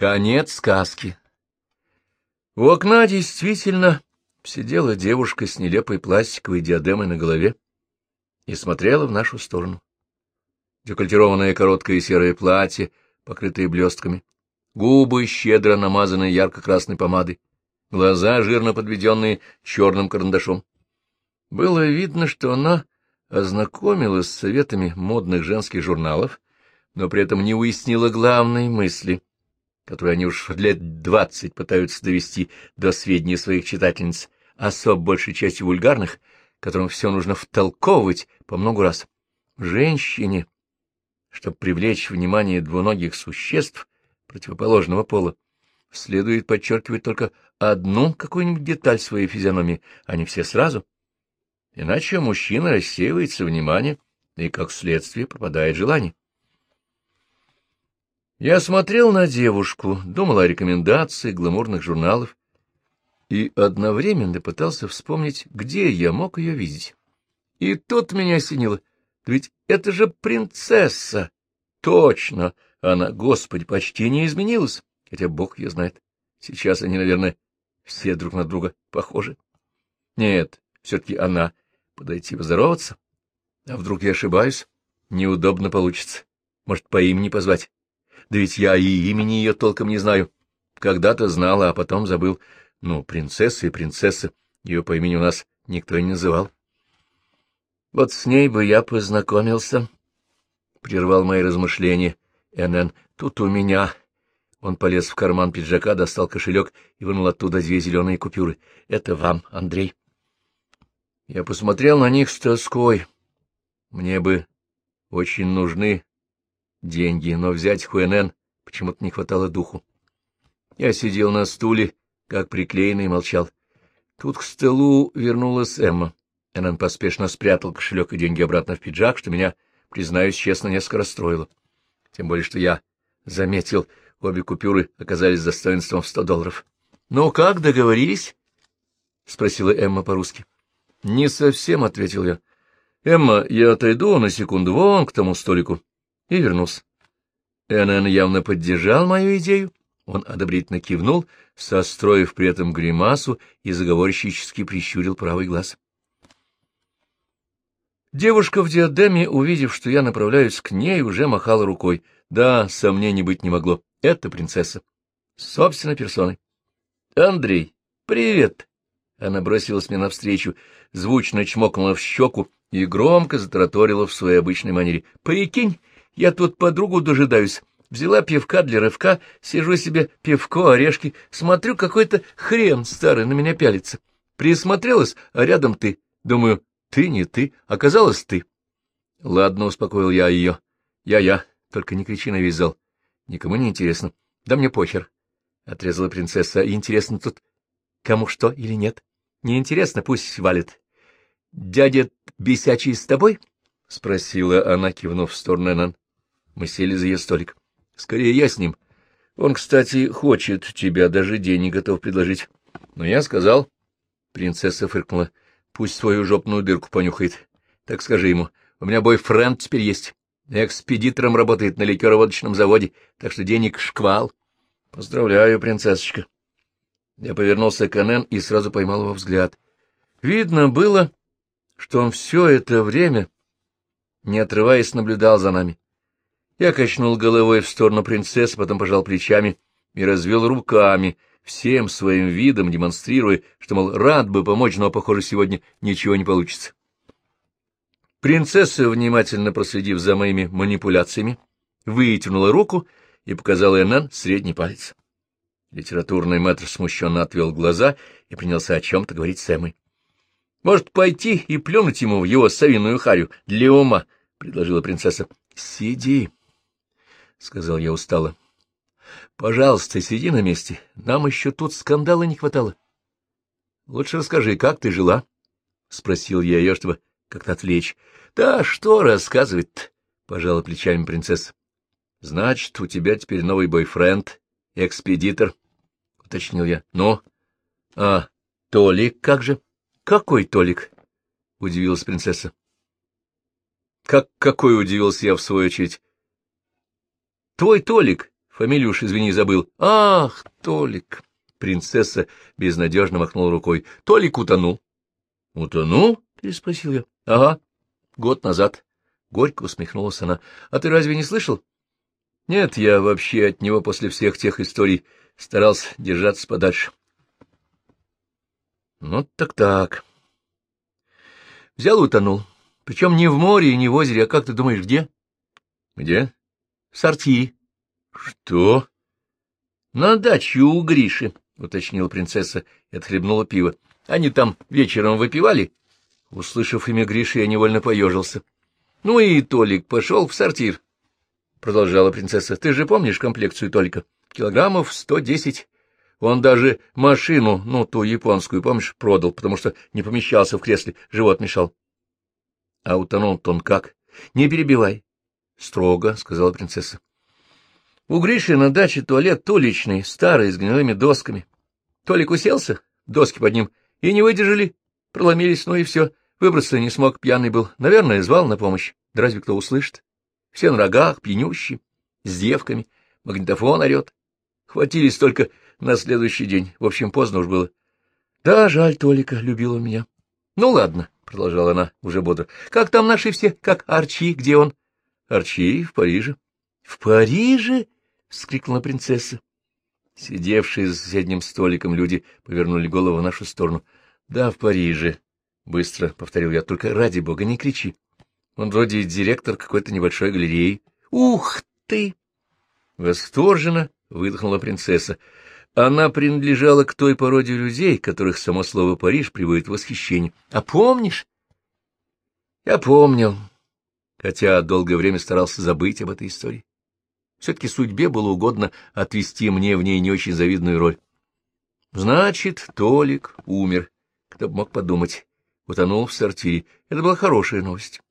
Конец сказки. У окна действительно сидела девушка с нелепой пластиковой диадемой на голове и смотрела в нашу сторону. Декольтированное короткое серое платье, покрытое блестками, губы щедро намазанные ярко-красной помадой, глаза жирно подведенные черным карандашом. Было видно, что она ознакомилась с советами модных женских журналов, но при этом не уяснила главной мысли, которую они уж лет двадцать пытаются довести до сведения своих читательниц, особ большей части вульгарных, которым все нужно втолковывать по много раз. Женщине, чтобы привлечь внимание двуногих существ противоположного пола, следует подчеркивать только одну какую-нибудь деталь своей физиономии, а не все сразу. Иначе мужчина рассеивается внимание, и, как следствие, пропадает желание. Я смотрел на девушку, думал о рекомендации гламурных журналов и одновременно пытался вспомнить, где я мог ее видеть. И тут меня осенило. Ведь это же принцесса! Точно! Она, Господи, почти не изменилась, хотя Бог ее знает. Сейчас они, наверное, все друг на друга похожи. Нет, все-таки она. Подойти поздороваться? А вдруг я ошибаюсь? Неудобно получится. Может, по имени позвать? Да ведь я и имени ее толком не знаю. Когда-то знала, а потом забыл. Ну, принцесса и принцесса. Ее по имени у нас никто не называл. Вот с ней бы я познакомился. Прервал мои размышления. Н.Н. Тут у меня... Он полез в карман пиджака, достал кошелек и вынул оттуда две зеленые купюры. Это вам, Андрей. Я посмотрел на них с тоской. Мне бы очень нужны деньги, но взять Хуэнен почему-то не хватало духу. Я сидел на стуле, как приклеенный, и молчал. Тут к столу вернулась Эмма. Энн поспешно спрятал кошелек и деньги обратно в пиджак, что меня, признаюсь честно, несколько расстроило. Тем более, что я заметил, обе купюры оказались достоинством в сто долларов. — Ну как, договорились? — спросила Эмма по-русски. — Не совсем, — ответил я. — Эмма, я отойду на секунду вон к тому столику и вернулся. Энн явно поддержал мою идею. Он одобрительно кивнул, состроив при этом гримасу и заговорщически прищурил правый глаз. Девушка в диадеме, увидев, что я направляюсь к ней, уже махала рукой. Да, сомнений быть не могло. Это принцесса. Собственно, персоной. — Андрей, привет! Она бросилась мне навстречу, звучно чмокнула в щеку и громко затараторила в своей обычной манере. — Прикинь, я тут подругу дожидаюсь. Взяла пивка для рывка, сижу себе пивко, орешки, смотрю, какой-то хрен старый на меня пялится. Присмотрелась, а рядом ты. Думаю, ты не ты, оказалось ты. Ладно, успокоил я ее. Я-я, только не кричи на весь зал. Никому не интересно. Да мне похер. Отрезала принцесса. Интересно тут, кому что или нет. Не интересно, пусть валит. Дядя бесячий с тобой? — спросила она, кивнув в сторону Энн. Мы сели за ее столик. — Скорее я с ним. Он, кстати, хочет тебя, даже денег готов предложить. Но я сказал. Принцесса фыркнула. — Пусть свою жопную дырку понюхает. Так скажи ему. У меня бойфренд теперь есть. Экспедитором работает на ликероводочном заводе, так что денег шквал. — Поздравляю, принцессочка. Я повернулся к Анен и сразу поймал его взгляд. Видно было, что он все это время, не отрываясь, наблюдал за нами. Я качнул головой в сторону принцессы, потом пожал плечами и развел руками, всем своим видом демонстрируя, что, мол, рад бы помочь, но, похоже, сегодня ничего не получится. Принцесса, внимательно проследив за моими манипуляциями, вытянула руку и показала Энн средний палец. Литературный мэтр смущенно отвел глаза и принялся о чем-то говорить с Эммой. — Может, пойти и плюнуть ему в его совиную харю для ума? — предложила принцесса. — Сиди, — сказал я устало. — Пожалуйста, сиди на месте. Нам еще тут скандала не хватало. — Лучше расскажи, как ты жила? — спросил я ее, чтобы как-то отвлечь. — Да что рассказывать-то? — пожала плечами принцесса. — Значит, у тебя теперь новый бойфренд, экспедитор, — уточнил я. — Ну? — А, Толик как же? — Какой Толик? — удивилась принцесса. — Как какой удивился я в свою очередь? Твой Толик, Фамилию уж, извини, забыл. Ах, Толик! Принцесса безнадежно махнула рукой. Толик утонул. — Утонул? — переспросил я. — Ага, год назад. Горько усмехнулась она. — А ты разве не слышал? — Нет, я вообще от него после всех тех историй старался держаться подальше. — Ну, так-так. Взял и утонул. Причем не в море и не в озере, а как ты думаешь, где? — Где? — Сорти. — Что? — На даче у Гриши, — уточнила принцесса и отхлебнула пиво. — Они там вечером выпивали. Услышав имя Гриши, я невольно поежился. — Ну и Толик пошел в сортир, — продолжала принцесса. — Ты же помнишь комплекцию Толика? Килограммов сто десять. Он даже машину, ну, ту японскую, помнишь, продал, потому что не помещался в кресле, живот мешал. — А утонул-то он как? — Не перебивай. — Строго, — сказала принцесса. У Гриши на даче туалет уличный, старый, с гнилыми досками. Толик уселся, доски под ним, и не выдержали, проломились, ну и все. Выбраться не смог, пьяный был. Наверное, звал на помощь. Да разве кто услышит? Все на рогах, пьянющие, с девками, магнитофон орет. Хватились только на следующий день. В общем, поздно уж было. Да, жаль, Толика, любил он меня. Ну, ладно, — продолжала она уже бодро. — Как там наши все? Как Арчи? Где он? — Арчи в Париже. — В Париже? — вскрикнула принцесса. Сидевшие за соседним столиком люди повернули голову в нашу сторону. — Да, в Париже, — быстро повторил я, — только ради бога не кричи. Он вроде директор какой-то небольшой галереи. — Ух ты! Восторженно выдохнула принцесса. Она принадлежала к той породе людей, которых само слово «Париж» приводит в восхищение. — А помнишь? — Я помнил, хотя долгое время старался забыть об этой истории. Все-таки судьбе было угодно отвести мне в ней не очень завидную роль. Значит, Толик умер. Кто бы мог подумать. Утонул в сортире. Это была хорошая новость.